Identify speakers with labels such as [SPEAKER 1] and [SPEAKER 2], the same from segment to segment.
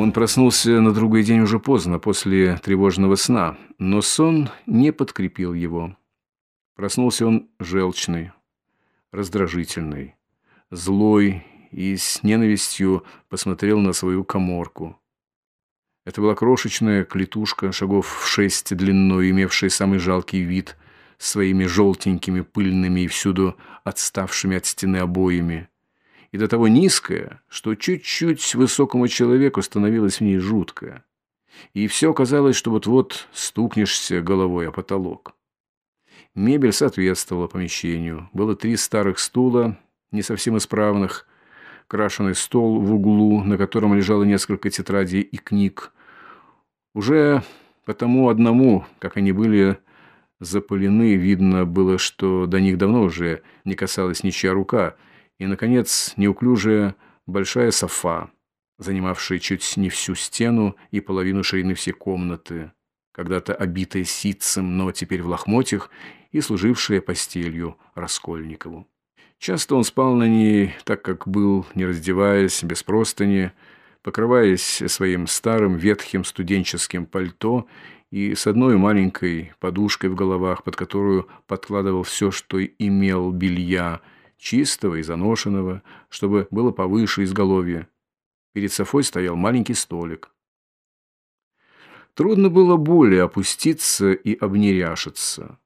[SPEAKER 1] Он проснулся на другой день уже поздно, после тревожного сна, но сон не подкрепил его. Проснулся он желчный, раздражительный, злой и с ненавистью посмотрел на свою коморку. Это была крошечная клетушка, шагов в шесть длиной, имевшая самый жалкий вид, своими желтенькими, пыльными и всюду отставшими от стены обоями и до того низкая, что чуть-чуть высокому человеку становилось в ней жутко. И все казалось, что вот-вот стукнешься головой о потолок. Мебель соответствовала помещению. Было три старых стула, не совсем исправных, крашеный стол в углу, на котором лежало несколько тетрадей и книг. Уже потому одному, как они были запылены, видно было, что до них давно уже не касалась ничья рука – и, наконец, неуклюжая большая софа, занимавшая чуть не всю стену и половину ширины всей комнаты, когда-то обитая ситцем, но теперь в лохмотьях и служившая постелью Раскольникову. Часто он спал на ней, так как был, не раздеваясь, без простыни, покрываясь своим старым ветхим студенческим пальто и с одной маленькой подушкой в головах, под которую подкладывал все, что имел белья, чистого и заношенного, чтобы было повыше изголовье. Перед Софой стоял маленький столик. Трудно было более опуститься и обнеряшиться.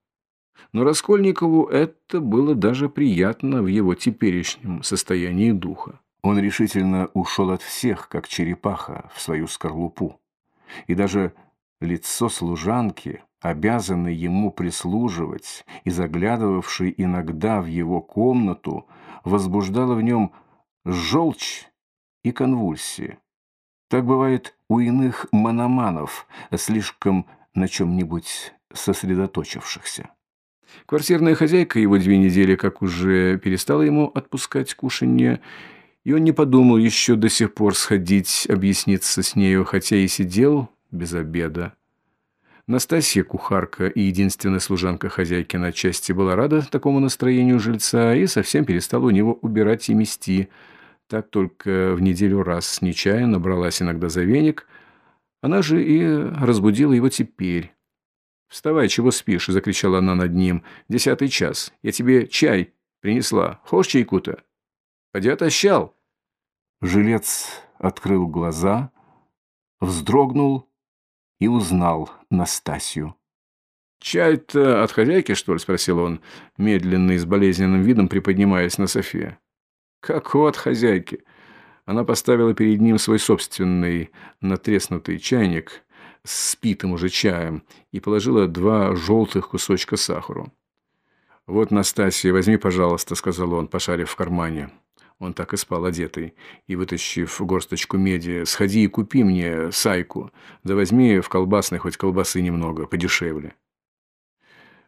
[SPEAKER 1] Но Раскольникову это было даже приятно в его теперешнем состоянии духа. Он решительно ушел от всех, как черепаха, в свою скорлупу. И даже лицо служанки обязанный ему прислуживать и заглядывавший иногда в его комнату, возбуждало в нем желчь и конвульсии. Так бывает у иных мономанов, слишком на чем-нибудь сосредоточившихся. Квартирная хозяйка его две недели как уже перестала ему отпускать кушанье, и он не подумал еще до сих пор сходить, объясниться с нею, хотя и сидел без обеда. Настасья, кухарка и единственная служанка хозяйки на части, была рада такому настроению жильца и совсем перестала у него убирать и мести. Так только в неделю раз нечаянно бралась иногда за веник. Она же и разбудила его теперь. «Вставай, чего спишь?» – закричала она над ним. «Десятый час. Я тебе чай принесла. Хочешь чайку-то?» «Поди отощал». Жилец открыл глаза, вздрогнул и узнал Настасью. «Чай-то от хозяйки, что ли?» – спросил он, медленно и с болезненным видом приподнимаясь на софе. «Как от хозяйки?» Она поставила перед ним свой собственный натреснутый чайник с спитым уже чаем и положила два желтых кусочка сахару. «Вот, Настасья, возьми, пожалуйста», – сказал он, пошарив в кармане. Он так и спал одетый. И, вытащив горсточку меди, «Сходи и купи мне сайку, да возьми в колбасной хоть колбасы немного, подешевле».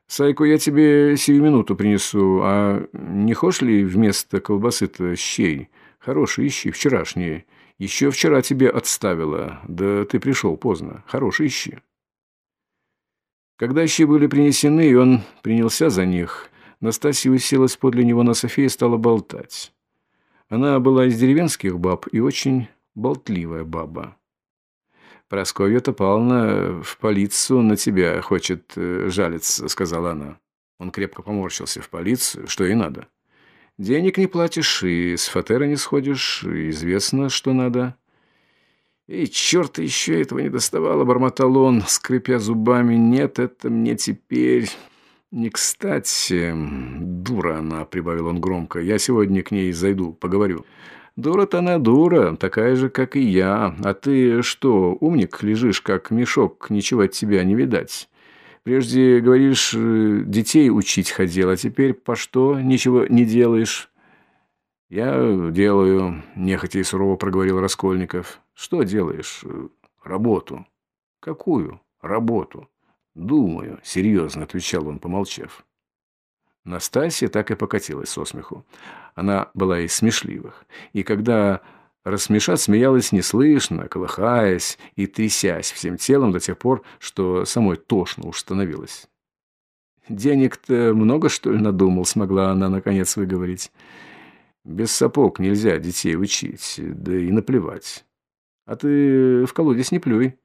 [SPEAKER 1] «Сайку я тебе сию минуту принесу, а не хочешь ли вместо колбасы-то щей? Хорошие ищи, вчерашние. Еще вчера тебе отставила, да ты пришел поздно. Хорошие ищи». Когда щи были принесены, и он принялся за них, Настасья уселась подле него на софе и стала болтать. Она была из деревенских баб и очень болтливая баба. «Прасковья-то Павловна в полицию на тебя хочет э, жалиться», — сказала она. Он крепко поморщился в полицию, что и надо. «Денег не платишь, и с фатера не сходишь, и известно, что надо». «И черт еще этого не доставало», — бормотал он, скрипя зубами. «Нет, это мне теперь...» «Не кстати, дура она», — прибавил он громко. «Я сегодня к ней зайду, поговорю». «Дура-то она дура, такая же, как и я. А ты что, умник, лежишь, как мешок, ничего от тебя не видать. Прежде, говоришь, детей учить ходил, а теперь по что ничего не делаешь?» «Я делаю», — нехотя и сурово проговорил Раскольников. «Что делаешь? Работу». «Какую работу?» «Думаю», — серьезно отвечал он, помолчав. Настасья так и покатилась со смеху. Она была из смешливых. И когда рассмешат, смеялась неслышно, колыхаясь и трясясь всем телом до тех пор, что самой тошно уж становилось. «Денег-то много, что ли, надумал?» — смогла она, наконец, выговорить. «Без сапог нельзя детей учить, да и наплевать». А ты в колодец не плюй.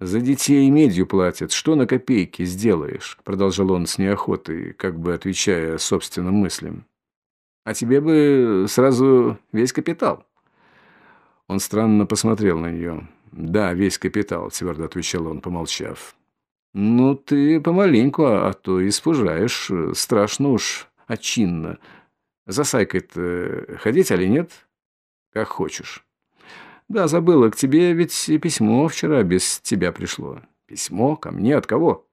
[SPEAKER 1] За детей медью платят. Что на копейки сделаешь? Продолжал он с неохотой, как бы отвечая собственным мыслям. А тебе бы сразу весь капитал. Он странно посмотрел на нее. «Да, весь капитал», — твердо отвечал он, помолчав. «Ну, ты помаленьку, а то испужаешь. Страшно уж, очинно. За Сайкой-то ходить, или нет? Как хочешь». «Да, забыла, к тебе ведь письмо вчера без тебя пришло». «Письмо? Ко мне? От кого?»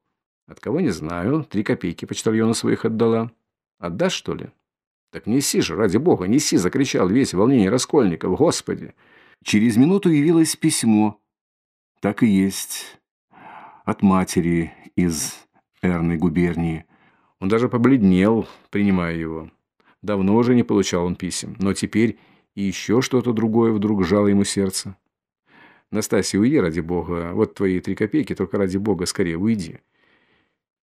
[SPEAKER 1] «От кого, не знаю. Три копейки почтальону своих отдала. Отдашь, что ли?» «Так неси же, ради бога, неси!» — закричал весь волнение Раскольников. «Господи!» Через минуту явилось письмо. Так и есть. От матери из Эрной губернии. Он даже побледнел, принимая его. Давно уже не получал он писем, но теперь и еще что-то другое вдруг жало ему сердце. «Настасья, уйди, ради бога. Вот твои три копейки, только ради бога, скорее уйди».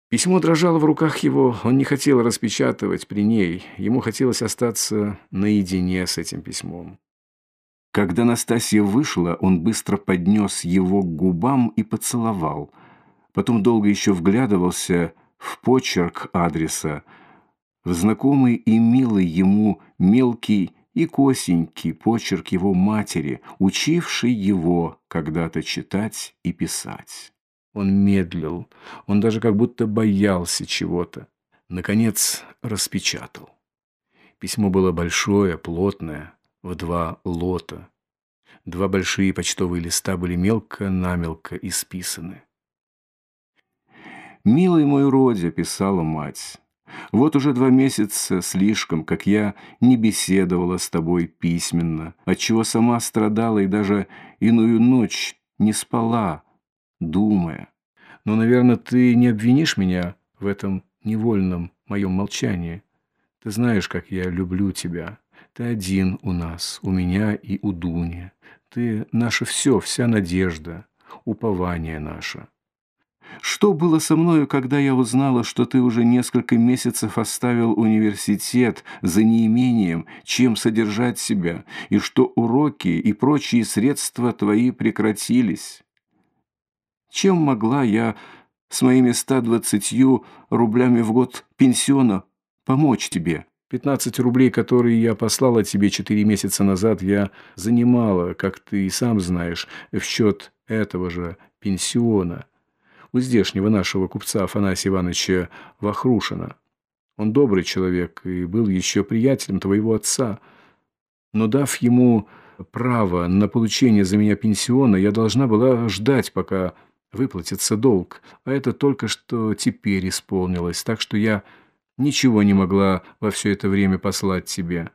[SPEAKER 1] Письмо дрожало в руках его, он не хотел распечатывать при ней, ему хотелось остаться наедине с этим письмом. Когда Настасья вышла, он быстро поднес его к губам и поцеловал. Потом долго еще вглядывался в почерк адреса, в знакомый и милый ему мелкий и косенький почерк его матери, учивший его когда-то читать и писать. Он медлил, он даже как будто боялся чего-то. Наконец распечатал. Письмо было большое, плотное, в два лота. Два большие почтовые листа были мелко-намелко исписаны. «Милый мой Родя», — писала мать, — «вот уже два месяца слишком, как я не беседовала с тобой письменно, отчего сама страдала и даже иную ночь не спала, думая. Но, наверное, ты не обвинишь меня в этом невольном моем молчании. Ты знаешь, как я люблю тебя». Ты один у нас, у меня и у Дуни. Ты наше все, вся надежда, упование наше. Что было со мною, когда я узнала, что ты уже несколько месяцев оставил университет за неимением, чем содержать себя, и что уроки и прочие средства твои прекратились? Чем могла я с моими 120 рублями в год пенсиона помочь тебе?» 15 рублей, которые я послала тебе четыре месяца назад, я занимала, как ты и сам знаешь, в счет этого же пенсиона у здешнего нашего купца Афанасия Ивановича Вахрушина. Он добрый человек и был еще приятелем твоего отца. Но дав ему право на получение за меня пенсиона, я должна была ждать, пока выплатится долг. А это только что теперь исполнилось, так что я Ничего не могла во все это время послать тебе.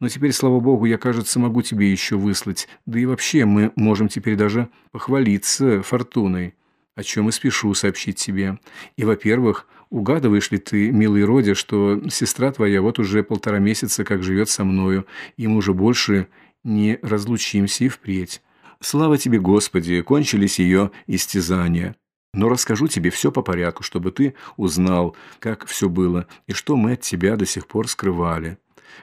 [SPEAKER 1] Но теперь, слава богу, я, кажется, могу тебе еще выслать. Да и вообще, мы можем теперь даже похвалиться фортуной, о чем и спешу сообщить тебе. И, во-первых, угадываешь ли ты, милый Родя, что сестра твоя вот уже полтора месяца как живет со мною, и мы уже больше не разлучимся и впредь. Слава тебе, Господи, кончились ее истязания. Но расскажу тебе все по порядку, чтобы ты узнал, как все было и что мы от тебя до сих пор скрывали.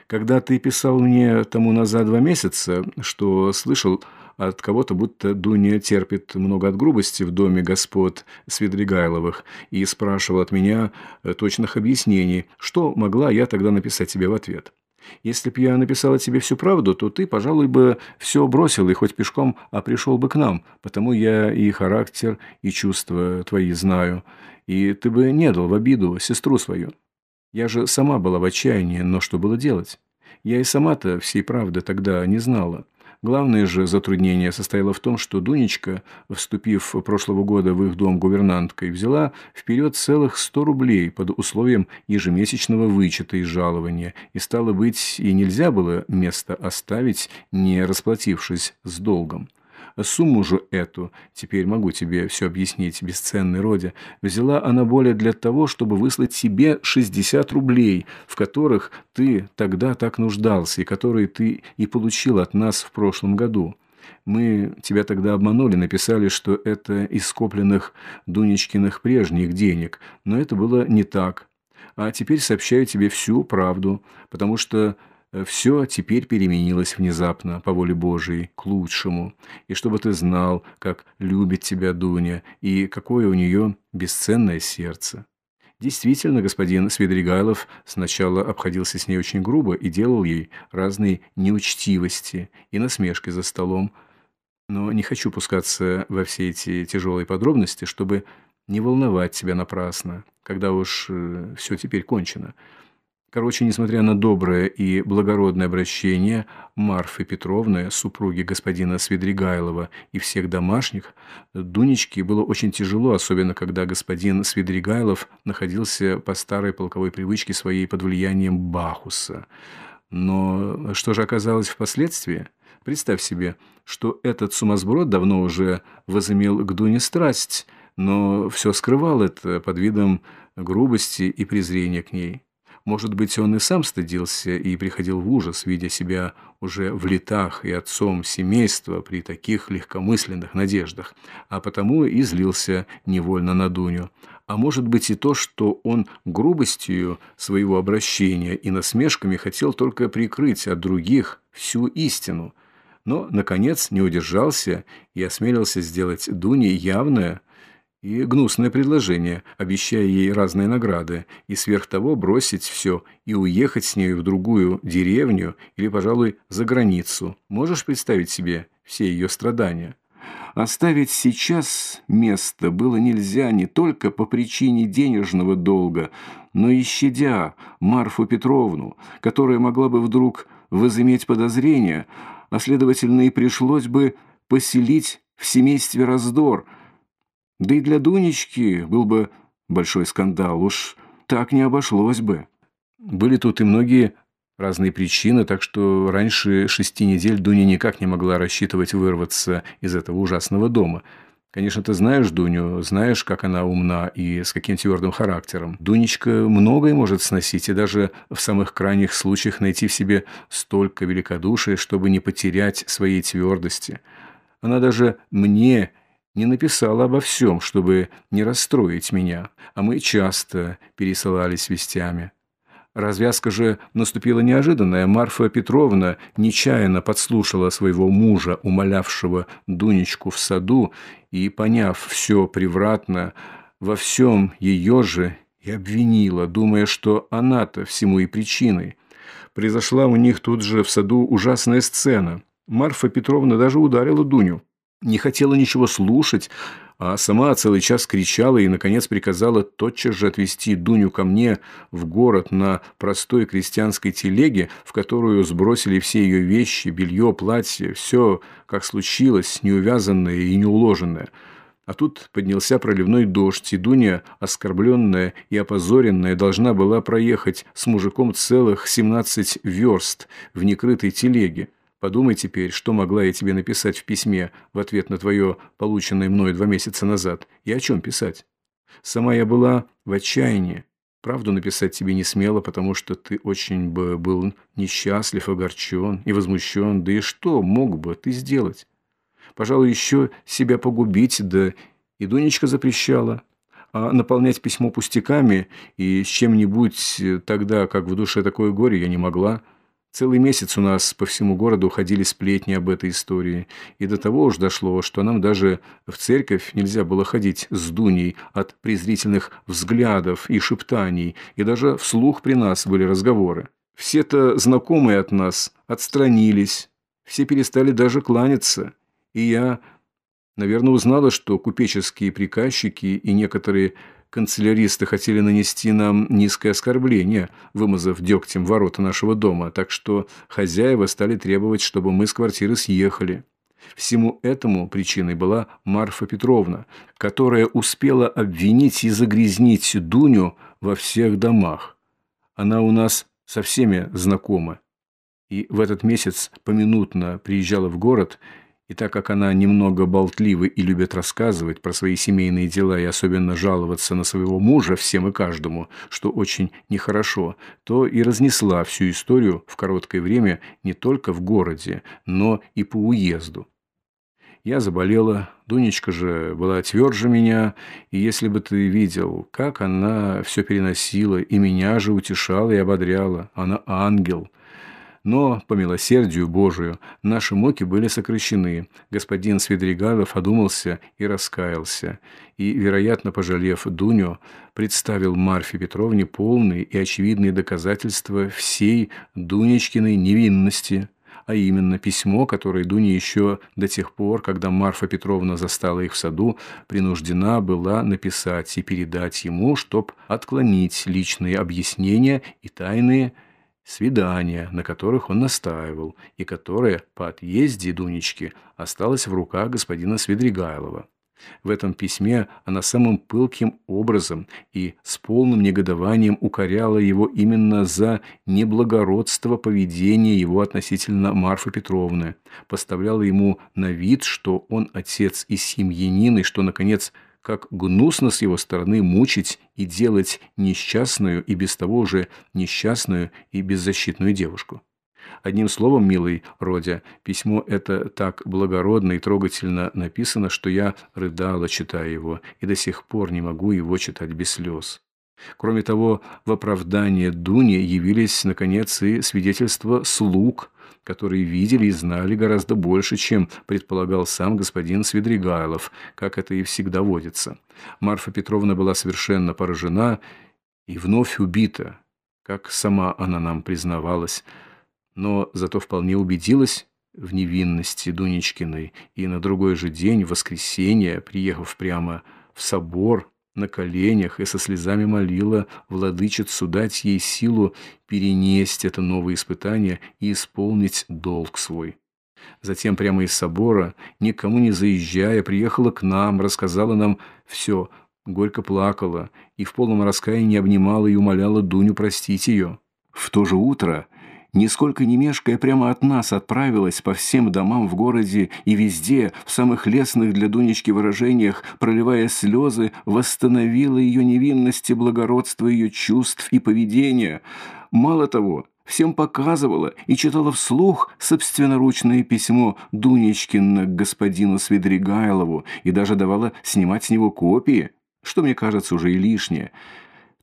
[SPEAKER 1] Когда ты писал мне тому назад два месяца, что слышал от кого-то, будто Дуня терпит много от грубости в доме господ Свидригайловых, и спрашивал от меня точных объяснений, что могла я тогда написать тебе в ответ. Если б я написала тебе всю правду, то ты, пожалуй, бы все бросил и хоть пешком, а пришел бы к нам, потому я и характер, и чувства твои знаю, и ты бы не дал в обиду сестру свою. Я же сама была в отчаянии, но что было делать? Я и сама-то всей правды тогда не знала. Главное же затруднение состояло в том, что Дунечка, вступив прошлого года в их дом гувернанткой, взяла вперед целых сто рублей под условием ежемесячного вычета из жалования, и стало быть, и нельзя было место оставить, не расплатившись с долгом. Сумму же эту, теперь могу тебе все объяснить, бесценный Родя, взяла она более для того, чтобы выслать себе 60 рублей, в которых ты тогда так нуждался и которые ты и получил от нас в прошлом году. Мы тебя тогда обманули, написали, что это из скопленных Дунечкиных прежних денег, но это было не так. А теперь сообщаю тебе всю правду, потому что все теперь переменилось внезапно, по воле Божией, к лучшему, и чтобы ты знал, как любит тебя Дуня, и какое у нее бесценное сердце. Действительно, господин Свидригайлов сначала обходился с ней очень грубо и делал ей разные неучтивости и насмешки за столом, но не хочу пускаться во все эти тяжелые подробности, чтобы не волновать тебя напрасно, когда уж э, все теперь кончено. Короче, несмотря на доброе и благородное обращение Марфы Петровны, супруги господина Свидригайлова и всех домашних, Дунечке было очень тяжело, особенно когда господин Свидригайлов находился по старой полковой привычке своей под влиянием Бахуса. Но что же оказалось впоследствии? Представь себе, что этот сумасброд давно уже возымел к Дуне страсть, но все скрывал это под видом грубости и презрения к ней. Может быть, он и сам стыдился и приходил в ужас, видя себя уже в летах и отцом семейства при таких легкомысленных надеждах, а потому и злился невольно на Дуню. А может быть и то, что он грубостью своего обращения и насмешками хотел только прикрыть от других всю истину, но, наконец, не удержался и осмелился сделать Дуне явное – и гнусное предложение, обещая ей разные награды, и сверх того бросить все и уехать с нею в другую деревню или, пожалуй, за границу. Можешь представить себе все ее страдания? Оставить сейчас место было нельзя не только по причине денежного долга, но и щадя Марфу Петровну, которая могла бы вдруг возыметь подозрения, а следовательно и пришлось бы поселить в семействе раздор – да и для Дунечки был бы большой скандал, уж так не обошлось бы. Были тут и многие разные причины, так что раньше шести недель Дуня никак не могла рассчитывать вырваться из этого ужасного дома. Конечно, ты знаешь Дуню, знаешь, как она умна и с каким твердым характером. Дунечка многое может сносить и даже в самых крайних случаях найти в себе столько великодушия, чтобы не потерять своей твердости. Она даже мне не написала обо всем, чтобы не расстроить меня, а мы часто пересылались вестями. Развязка же наступила неожиданная. Марфа Петровна нечаянно подслушала своего мужа, умолявшего Дунечку в саду, и, поняв все превратно, во всем ее же и обвинила, думая, что она-то всему и причиной. Произошла у них тут же в саду ужасная сцена. Марфа Петровна даже ударила Дуню не хотела ничего слушать, а сама целый час кричала и, наконец, приказала тотчас же отвезти Дуню ко мне в город на простой крестьянской телеге, в которую сбросили все ее вещи, белье, платье, все, как случилось, неувязанное и неуложенное. А тут поднялся проливной дождь, и Дуня, оскорбленная и опозоренная, должна была проехать с мужиком целых семнадцать верст в некрытой телеге. Подумай теперь, что могла я тебе написать в письме в ответ на твое, полученное мной два месяца назад, и о чем писать. Сама я была в отчаянии. Правду написать тебе не смела, потому что ты очень бы был несчастлив, огорчен и возмущен. Да и что мог бы ты сделать? Пожалуй, еще себя погубить, да и Дунечка запрещала. А наполнять письмо пустяками и с чем-нибудь тогда, как в душе такое горе, я не могла. Целый месяц у нас по всему городу ходили сплетни об этой истории, и до того уж дошло, что нам даже в церковь нельзя было ходить с Дуней от презрительных взглядов и шептаний, и даже вслух при нас были разговоры. Все-то знакомые от нас отстранились, все перестали даже кланяться, и я, наверное, узнала, что купеческие приказчики и некоторые канцеляристы хотели нанести нам низкое оскорбление, вымазав дегтем ворота нашего дома, так что хозяева стали требовать, чтобы мы с квартиры съехали. Всему этому причиной была Марфа Петровна, которая успела обвинить и загрязнить Дуню во всех домах. Она у нас со всеми знакома. И в этот месяц поминутно приезжала в город и так как она немного болтливы и любит рассказывать про свои семейные дела и особенно жаловаться на своего мужа всем и каждому, что очень нехорошо, то и разнесла всю историю в короткое время не только в городе, но и по уезду. Я заболела, Дунечка же была тверже меня, и если бы ты видел, как она все переносила, и меня же утешала и ободряла, она ангел – Но, по милосердию Божию, наши муки были сокращены. Господин Свидригайлов одумался и раскаялся, и, вероятно, пожалев Дуню, представил Марфе Петровне полные и очевидные доказательства всей Дунечкиной невинности – а именно письмо, которое Дуня еще до тех пор, когда Марфа Петровна застала их в саду, принуждена была написать и передать ему, чтоб отклонить личные объяснения и тайные свидания, на которых он настаивал, и которое по отъезде Дунечки осталось в руках господина Свидригайлова. В этом письме она самым пылким образом и с полным негодованием укоряла его именно за неблагородство поведения его относительно Марфы Петровны, поставляла ему на вид, что он отец и семьянин, и что, наконец, как гнусно с его стороны мучить и делать несчастную и без того уже несчастную и беззащитную девушку. Одним словом, милый Родя, письмо это так благородно и трогательно написано, что я рыдала, читая его, и до сих пор не могу его читать без слез. Кроме того, в оправдание Дуни явились, наконец, и свидетельства слуг, которые видели и знали гораздо больше, чем предполагал сам господин Свидригайлов, как это и всегда водится. Марфа Петровна была совершенно поражена и вновь убита, как сама она нам признавалась, но зато вполне убедилась в невинности Дунечкиной и на другой же день, в воскресенье, приехав прямо в собор, на коленях и со слезами молила владычицу дать ей силу перенести это новое испытание и исполнить долг свой. Затем прямо из собора, никому не заезжая, приехала к нам, рассказала нам все, горько плакала и в полном раскаянии обнимала и умоляла Дуню простить ее. В то же утро нисколько не мешкая, прямо от нас отправилась по всем домам в городе и везде, в самых лестных для Дунечки выражениях, проливая слезы, восстановила ее невинность и благородство ее чувств и поведения. Мало того, всем показывала и читала вслух собственноручное письмо Дунечкина к господину Свидригайлову и даже давала снимать с него копии, что, мне кажется, уже и лишнее –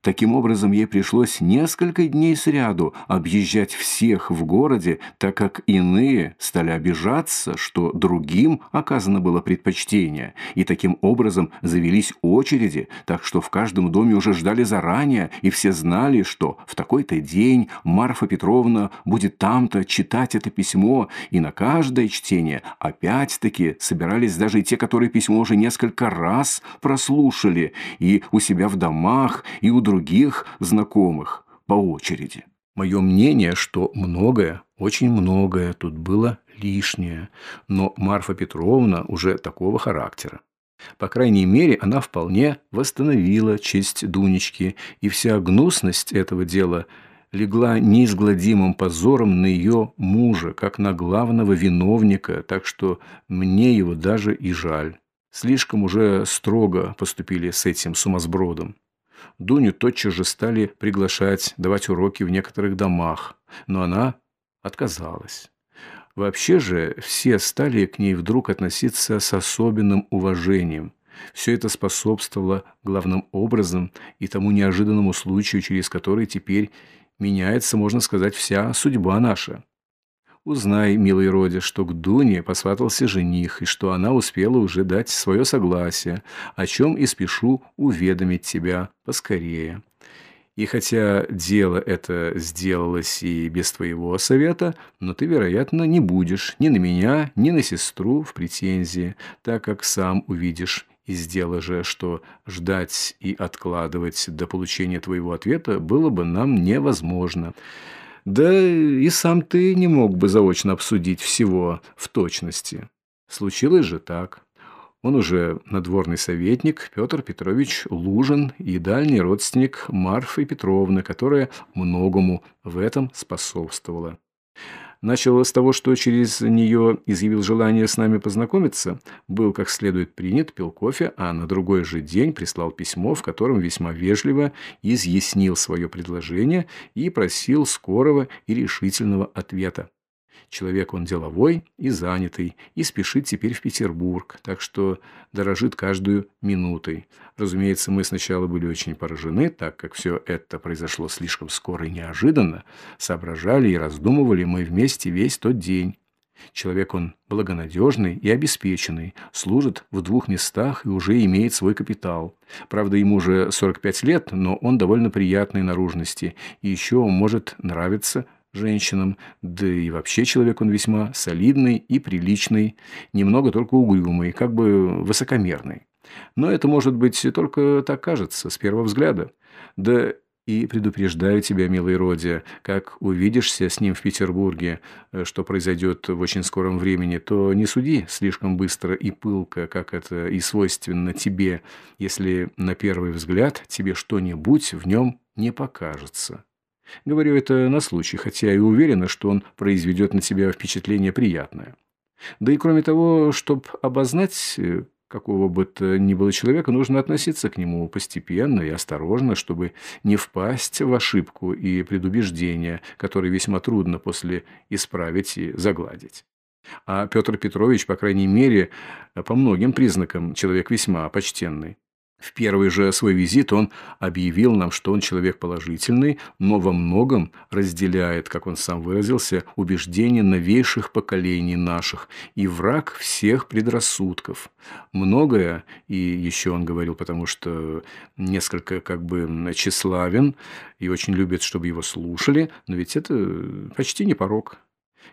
[SPEAKER 1] Таким образом, ей пришлось несколько дней сряду объезжать всех в городе, так как иные стали обижаться, что другим оказано было предпочтение, и таким образом завелись очереди, так что в каждом доме уже ждали заранее, и все знали, что в такой-то день Марфа Петровна будет там-то читать это письмо, и на каждое чтение опять-таки собирались даже и те, которые письмо уже несколько раз прослушали, и у себя в домах, и у других знакомых по очереди. Мое мнение, что многое, очень многое тут было лишнее, но Марфа Петровна уже такого характера. По крайней мере, она вполне восстановила честь Дунечки, и вся гнусность этого дела легла неизгладимым позором на ее мужа, как на главного виновника, так что мне его даже и жаль. Слишком уже строго поступили с этим сумасбродом. Дуню тотчас же стали приглашать давать уроки в некоторых домах, но она отказалась. Вообще же все стали к ней вдруг относиться с особенным уважением. Все это способствовало главным образом и тому неожиданному случаю, через который теперь меняется, можно сказать, вся судьба наша. Узнай, милый Родя, что к Дуне посватался жених, и что она успела уже дать свое согласие, о чем и спешу уведомить тебя поскорее. И хотя дело это сделалось и без твоего совета, но ты, вероятно, не будешь ни на меня, ни на сестру в претензии, так как сам увидишь из дела же, что ждать и откладывать до получения твоего ответа было бы нам невозможно. Да и сам ты не мог бы заочно обсудить всего в точности. Случилось же так. Он уже надворный советник Петр Петрович Лужин и дальний родственник Марфы Петровны, которая многому в этом способствовала. Начал с того, что через нее изъявил желание с нами познакомиться, был как следует принят, пил кофе, а на другой же день прислал письмо, в котором весьма вежливо изъяснил свое предложение и просил скорого и решительного ответа. Человек он деловой и занятый, и спешит теперь в Петербург, так что дорожит каждую минутой. Разумеется, мы сначала были очень поражены, так как все это произошло слишком скоро и неожиданно. Соображали и раздумывали мы вместе весь тот день. Человек он благонадежный и обеспеченный, служит в двух местах и уже имеет свой капитал. Правда, ему уже 45 лет, но он довольно приятной наружности, и еще может нравиться женщинам, да и вообще человек он весьма солидный и приличный, немного только угрюмый, как бы высокомерный. Но это, может быть, только так кажется, с первого взгляда. Да и предупреждаю тебя, милый Родия, как увидишься с ним в Петербурге, э, что произойдет в очень скором времени, то не суди слишком быстро и пылко, как это и свойственно тебе, если на первый взгляд тебе что-нибудь в нем не покажется. Говорю это на случай, хотя и уверена, что он произведет на тебя впечатление приятное. Да и кроме того, чтобы обознать э, какого бы то ни было человека, нужно относиться к нему постепенно и осторожно, чтобы не впасть в ошибку и предубеждение, которые весьма трудно после исправить и загладить. А Петр Петрович, по крайней мере, по многим признакам человек весьма почтенный. В первый же свой визит он объявил нам, что он человек положительный, но во многом разделяет, как он сам выразился, убеждения новейших поколений наших и враг всех предрассудков. Многое, и еще он говорил, потому что несколько как бы тщеславен и очень любит, чтобы его слушали, но ведь это почти не порог.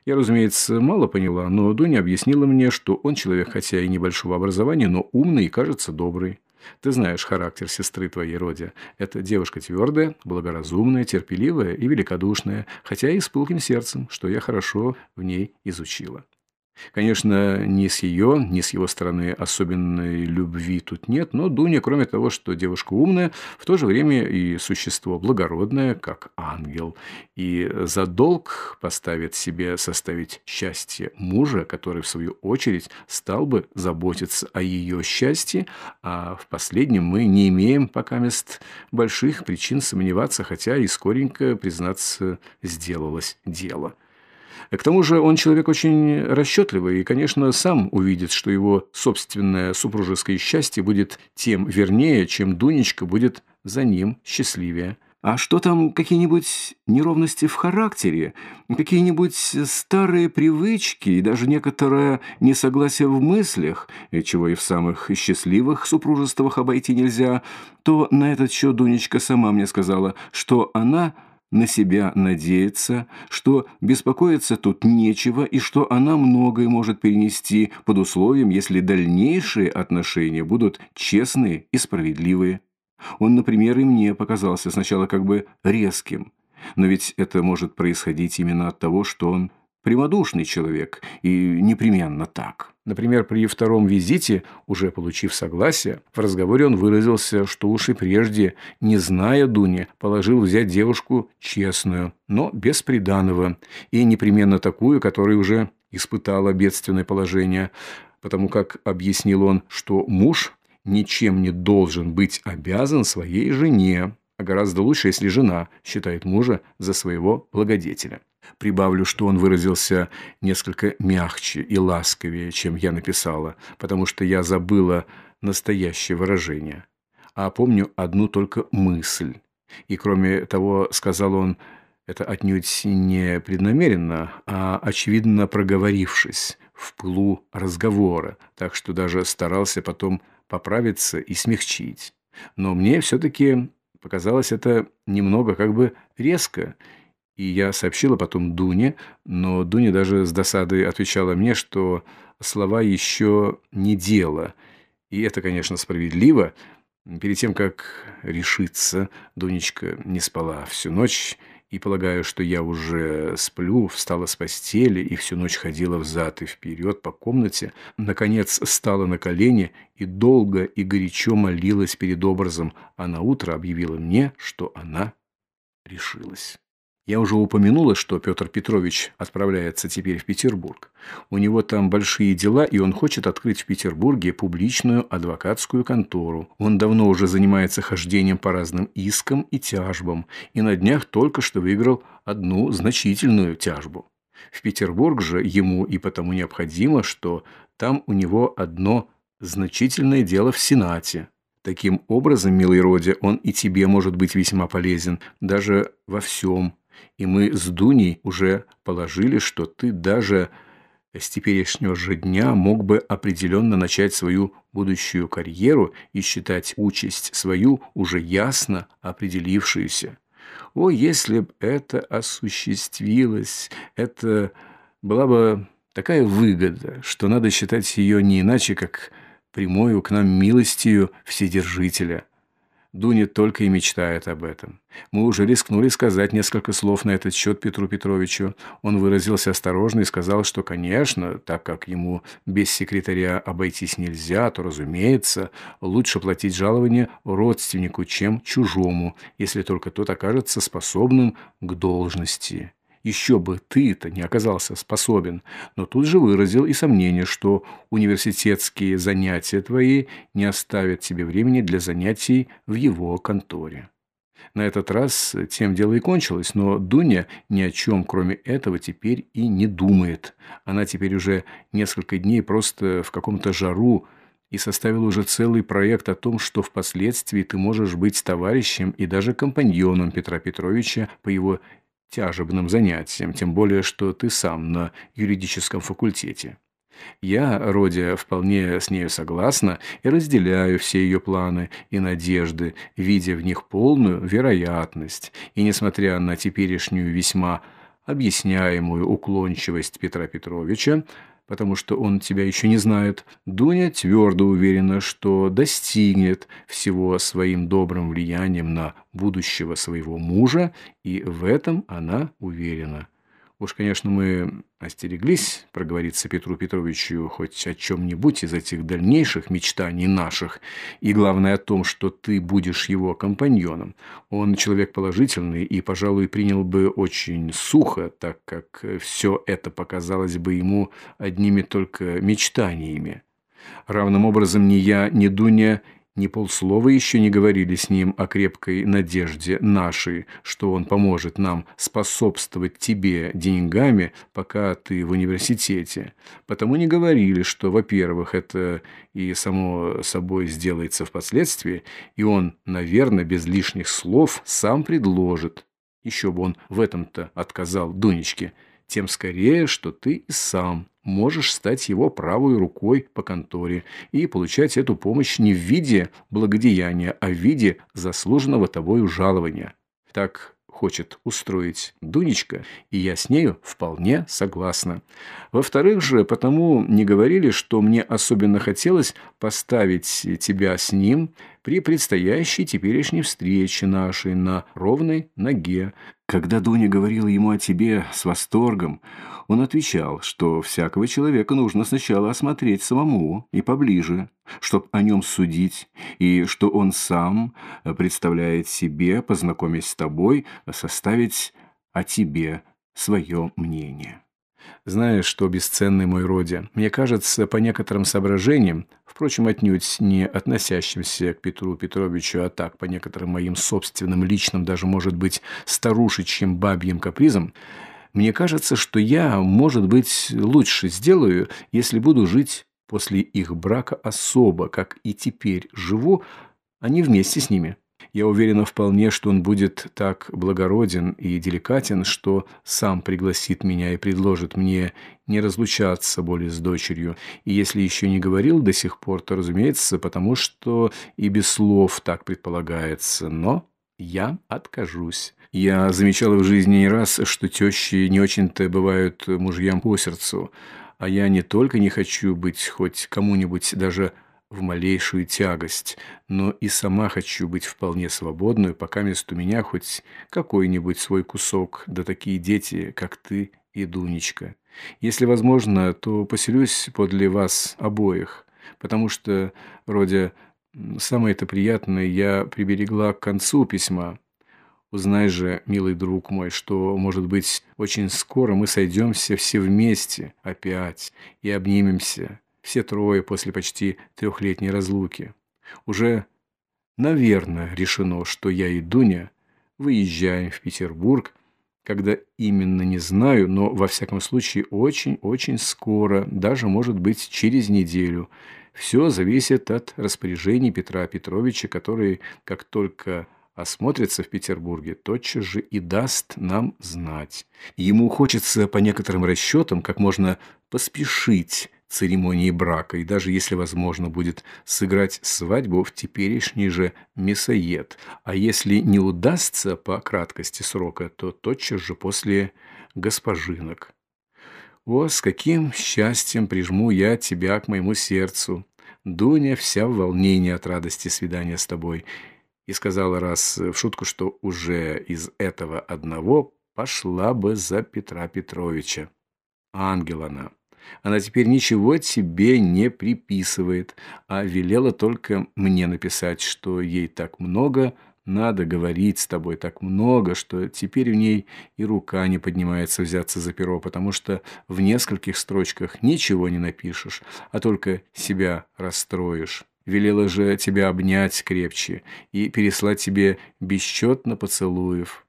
[SPEAKER 1] Я, разумеется, мало поняла, но Дуня объяснила мне, что он человек, хотя и небольшого образования, но умный и, кажется, добрый. Ты знаешь характер сестры твоей, Родя. Это девушка твердая, благоразумная, терпеливая и великодушная, хотя и с пылким сердцем, что я хорошо в ней изучила. Конечно, ни с ее, ни с его стороны особенной любви тут нет, но Дуня, кроме того, что девушка умная, в то же время и существо благородное, как ангел, и за долг поставит себе составить счастье мужа, который, в свою очередь, стал бы заботиться о ее счастье, а в последнем мы не имеем пока мест больших причин сомневаться, хотя и скоренько, признаться, сделалось дело. К тому же он человек очень расчетливый и, конечно, сам увидит, что его собственное супружеское счастье будет тем вернее, чем Дунечка будет за ним счастливее. А что там какие-нибудь неровности в характере, какие-нибудь старые привычки и даже некоторое несогласие в мыслях, чего и в самых счастливых супружествах обойти нельзя, то на этот счет Дунечка сама мне сказала, что она на себя надеется, что беспокоиться тут нечего и что она многое может перенести под условием, если дальнейшие отношения будут честные и справедливые. Он, например, и мне показался сначала как бы резким, но ведь это может происходить именно от того, что он прямодушный человек, и непременно так. Например, при втором визите, уже получив согласие, в разговоре он выразился, что уж и прежде, не зная Дуни, положил взять девушку честную, но без приданого, и непременно такую, которая уже испытала бедственное положение, потому как объяснил он, что муж ничем не должен быть обязан своей жене, а гораздо лучше, если жена считает мужа за своего благодетеля. Прибавлю, что он выразился несколько мягче и ласковее, чем я написала, потому что я забыла настоящее выражение, а помню одну только мысль. И кроме того, сказал он, это отнюдь не преднамеренно, а очевидно проговорившись в пылу разговора, так что даже старался потом поправиться и смягчить. Но мне все-таки показалось это немного как бы резко, и я сообщила потом Дуне, но Дуня даже с досадой отвечала мне, что слова еще не дело. И это, конечно, справедливо. Перед тем, как решиться, Дунечка не спала всю ночь, и, полагаю, что я уже сплю, встала с постели и всю ночь ходила взад и вперед по комнате, наконец стала на колени и долго и горячо молилась перед образом, а на утро объявила мне, что она решилась. Я уже упомянула, что Петр Петрович отправляется теперь в Петербург. У него там большие дела, и он хочет открыть в Петербурге публичную адвокатскую контору. Он давно уже занимается хождением по разным искам и тяжбам, и на днях только что выиграл одну значительную тяжбу. В Петербург же ему и потому необходимо, что там у него одно значительное дело в Сенате. Таким образом, милый Роди, он и тебе может быть весьма полезен, даже во всем. И мы с Дуней уже положили, что ты даже с теперешнего же дня мог бы определенно начать свою будущую карьеру и считать участь свою уже ясно определившуюся. О, если б это осуществилось, это была бы такая выгода, что надо считать ее не иначе, как прямою к нам милостью Вседержителя. Дуня только и мечтает об этом. Мы уже рискнули сказать несколько слов на этот счет Петру Петровичу. Он выразился осторожно и сказал, что, конечно, так как ему без секретаря обойтись нельзя, то, разумеется, лучше платить жалование родственнику, чем чужому, если только тот окажется способным к должности. Еще бы ты-то не оказался способен, но тут же выразил и сомнение, что университетские занятия твои не оставят тебе времени для занятий в его конторе. На этот раз тем дело и кончилось, но Дуня ни о чем, кроме этого, теперь и не думает. Она теперь уже несколько дней просто в каком-то жару и составила уже целый проект о том, что впоследствии ты можешь быть товарищем и даже компаньоном Петра Петровича по его тяжебным занятием, тем более, что ты сам на юридическом факультете. Я, Родя, вполне с нею согласна и разделяю все ее планы и надежды, видя в них полную вероятность. И несмотря на теперешнюю весьма объясняемую уклончивость Петра Петровича, потому что он тебя еще не знает, Дуня твердо уверена, что достигнет всего своим добрым влиянием на будущего своего мужа, и в этом она уверена. Уж, конечно, мы остереглись проговориться Петру Петровичу хоть о чем-нибудь из этих дальнейших мечтаний наших, и главное о том, что ты будешь его компаньоном. Он человек положительный и, пожалуй, принял бы очень сухо, так как все это показалось бы ему одними только мечтаниями. Равным образом ни я, ни Дуня ни полслова еще не говорили с ним о крепкой надежде нашей, что он поможет нам способствовать тебе деньгами, пока ты в университете. Потому не говорили, что, во-первых, это и само собой сделается впоследствии, и он, наверное, без лишних слов сам предложит. Еще бы он в этом-то отказал Дунечке, тем скорее, что ты сам можешь стать его правой рукой по конторе и получать эту помощь не в виде благодеяния, а в виде заслуженного тобою жалования. Так хочет устроить Дунечка, и я с нею вполне согласна. Во-вторых же, потому не говорили, что мне особенно хотелось поставить тебя с ним при предстоящей теперешней встрече нашей на ровной ноге. Когда Дуня говорила ему о тебе с восторгом, он отвечал, что всякого человека нужно сначала осмотреть самому и поближе, чтобы о нем судить, и что он сам представляет себе, познакомясь с тобой, составить о тебе свое мнение. Знаешь, что, бесценный мой роде, мне кажется, по некоторым соображениям, впрочем, отнюдь не относящимся к Петру Петровичу, а так, по некоторым моим собственным, личным, даже, может быть, старушечьим бабьим капризам, мне кажется, что я, может быть, лучше сделаю, если буду жить после их брака особо, как и теперь живу, а не вместе с ними. Я уверена вполне, что он будет так благороден и деликатен, что сам пригласит меня и предложит мне не разлучаться более с дочерью. И если еще не говорил до сих пор, то, разумеется, потому что и без слов так предполагается. Но я откажусь. Я замечала в жизни не раз, что тещи не очень-то бывают мужьям по сердцу, а я не только не хочу быть хоть кому-нибудь даже в малейшую тягость, но и сама хочу быть вполне свободной, пока вместо меня хоть какой-нибудь свой кусок, да такие дети, как ты и Дунечка. Если возможно, то поселюсь подле вас обоих, потому что, вроде, самое-то приятное я приберегла к концу письма, Узнай же, милый друг мой, что, может быть, очень скоро мы сойдемся все вместе опять и обнимемся, все трое после почти трехлетней разлуки. Уже, наверное, решено, что я и Дуня выезжаем в Петербург Когда именно, не знаю, но во всяком случае очень-очень скоро, даже, может быть, через неделю. Все зависит от распоряжений Петра Петровича, который, как только осмотрится в Петербурге, тотчас же и даст нам знать. Ему хочется, по некоторым расчетам, как можно поспешить церемонии брака, и даже если возможно будет сыграть свадьбу в теперешний же мясоед. А если не удастся по краткости срока, то тотчас же после госпожинок. О, с каким счастьем прижму я тебя к моему сердцу. Дуня вся в волнении от радости свидания с тобой. И сказала раз в шутку, что уже из этого одного пошла бы за Петра Петровича. Ангел она. Она теперь ничего тебе не приписывает, а велела только мне написать, что ей так много надо говорить с тобой так много, что теперь в ней и рука не поднимается взяться за перо, потому что в нескольких строчках ничего не напишешь, а только себя расстроишь. Велела же тебя обнять крепче и переслать тебе бесчетно поцелуев.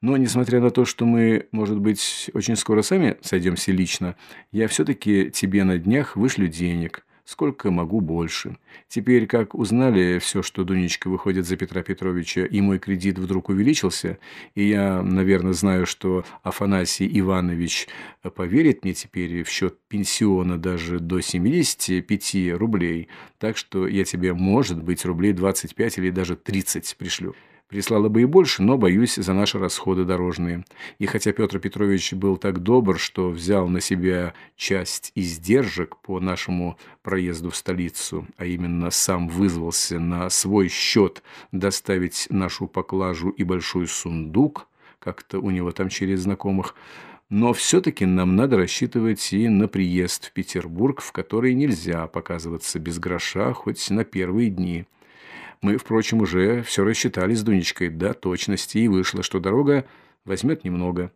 [SPEAKER 1] Но, несмотря на то, что мы, может быть, очень скоро сами сойдемся лично, я все-таки тебе на днях вышлю денег, сколько могу больше. Теперь, как узнали все, что Дунечка выходит за Петра Петровича, и мой кредит вдруг увеличился, и я, наверное, знаю, что Афанасий Иванович поверит мне теперь в счет пенсиона даже до 75 рублей, так что я тебе, может быть, рублей 25 или даже 30 пришлю. Прислала бы и больше, но боюсь за наши расходы дорожные. И хотя Петр Петрович был так добр, что взял на себя часть издержек по нашему проезду в столицу, а именно сам вызвался на свой счет доставить нашу поклажу и большой сундук, как-то у него там через знакомых, но все-таки нам надо рассчитывать и на приезд в Петербург, в который нельзя показываться без гроша хоть на первые дни. Мы, впрочем, уже все рассчитали с Дунечкой до точности, и вышло, что дорога возьмет немного.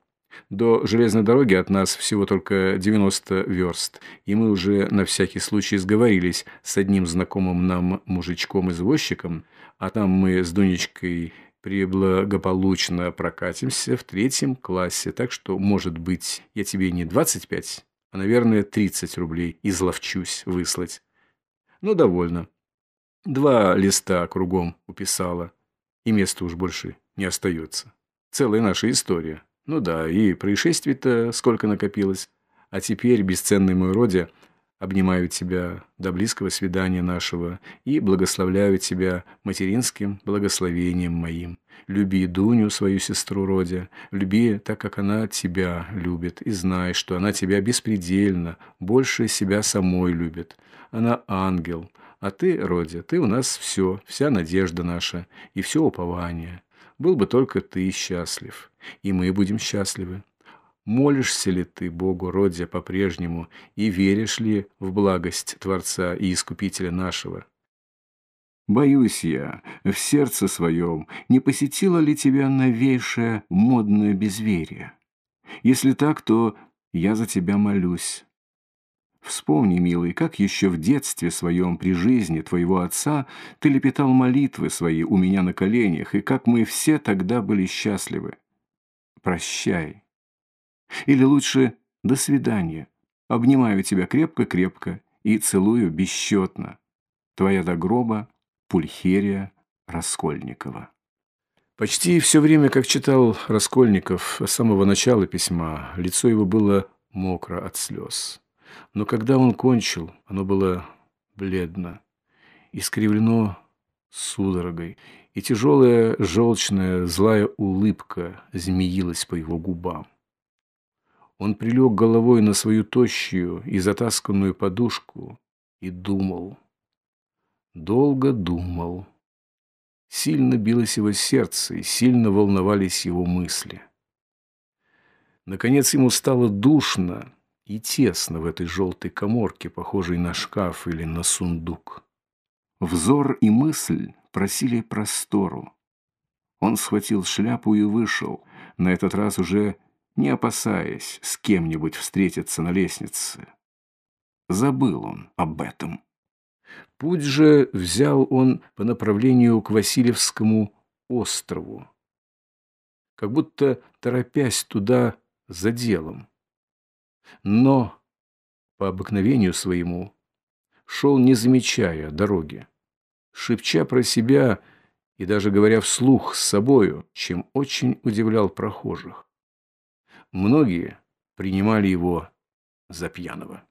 [SPEAKER 1] До железной дороги от нас всего только 90 верст, и мы уже на всякий случай сговорились с одним знакомым нам мужичком-извозчиком, а там мы с Дунечкой преблагополучно прокатимся в третьем классе, так что, может быть, я тебе не 25, а, наверное, 30 рублей изловчусь выслать. Ну, довольно. Два листа кругом уписала, и места уж больше не остается. Целая наша история. Ну да, и происшествий-то сколько накопилось. А теперь, бесценный мой роде, обнимаю тебя до близкого свидания нашего и благословляю тебя материнским благословением моим. Люби Дуню, свою сестру Родя, люби так, как она тебя любит, и знай, что она тебя беспредельно, больше себя самой любит. Она ангел, а ты, Родя, ты у нас все, вся надежда наша и все упование. Был бы только ты счастлив, и мы будем счастливы. Молишься ли ты Богу, Родя, по-прежнему, и веришь ли в благость Творца и Искупителя нашего? Боюсь я, в сердце своем, не посетило ли тебя новейшее модное безверие? Если так, то я за тебя молюсь. Вспомни, милый, как еще в детстве своем при жизни твоего отца ты лепетал молитвы свои у меня на коленях, и как мы все тогда были счастливы. Прощай. Или лучше «до свидания». Обнимаю тебя крепко-крепко и целую бесчетно. Твоя до гроба Пульхерия Раскольникова. Почти все время, как читал Раскольников с самого начала письма, лицо его было мокро от слез. Но когда он кончил, оно было бледно, искривлено судорогой, и тяжелая, желчная, злая улыбка змеилась по его губам. Он прилег головой на свою тощую и затасканную подушку и думал. Долго думал. Сильно билось его сердце, и сильно волновались его мысли. Наконец ему стало душно, и тесно в этой желтой коморке, похожей на шкаф или на сундук. Взор и мысль просили простору. Он схватил шляпу и вышел, на этот раз уже не опасаясь с кем-нибудь встретиться на лестнице. Забыл он об этом. Путь же взял он по направлению к Васильевскому острову. как будто торопясь туда за делом. Но по обыкновению своему шел, не замечая дороги, шепча про себя и даже говоря вслух с собою, чем очень удивлял прохожих. Многие принимали его за пьяного.